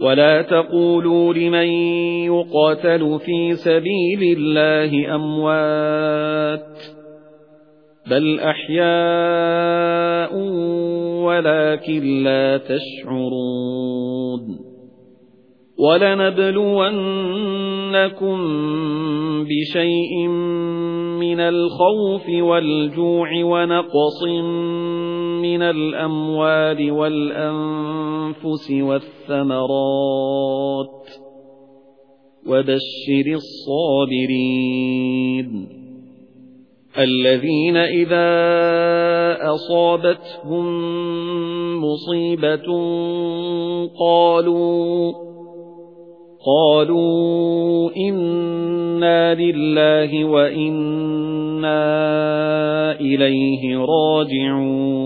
وَلَا تَقُولُوا لِمَن يُقَاتَلُ فِي سَبِيلِ اللَّهِ أَمْوَاتٌ بَلْ أَحْيَاءٌ وَلَكِن لَّا تَشْعُرُونَ وَلَنَبْلُوَنَّكُم بِشَيْءٍ مِّنَ الْخَوْفِ وَالْجُوعِ وَنَقْصٍ مِّنَ الْأَمْوَالِ وَالْأَنفُسِ وَالثَّمَرَاتِ وَبَشِّرِ الصَّابِرِينَ الَّذِينَ إِذَا أَصَابَتْهُم مُّصِيبَةٌ قَالُوا قَالُوا إِنَّا لِلَّهِ وَإِنَّا إِلَيْهِ راجعون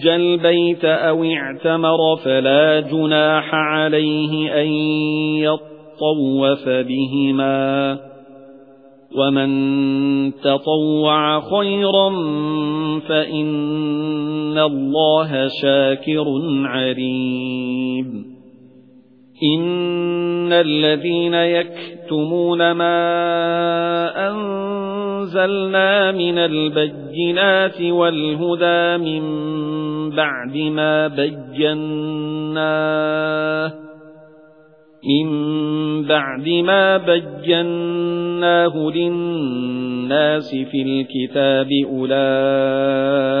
حَجَّ الْبَيْتَ أَوْ اعْتَمَرَ فَلَا جُنَاحَ عَلَيْهِ أَن يَطَّوَّفَ بِهِمَا وَمَن تَطَوَّعَ خَيْرًا فَإِنَّ اللَّهَ شَاكِرٌ عَلِيمٌ. إِنَّ الَّذِينَ يَكْتُمُونَ مَا أَنزَلْنَا مِنَ الْبَيِّنَاتِ وَالْهُدَى مِن بَعْدِ مَا بَيَّنَّاهُ مِن بَعْدِ مَا بَيَّنَّاهُ لِلنَّاسِ فِي الْكِتَابِ أُولَئِكَ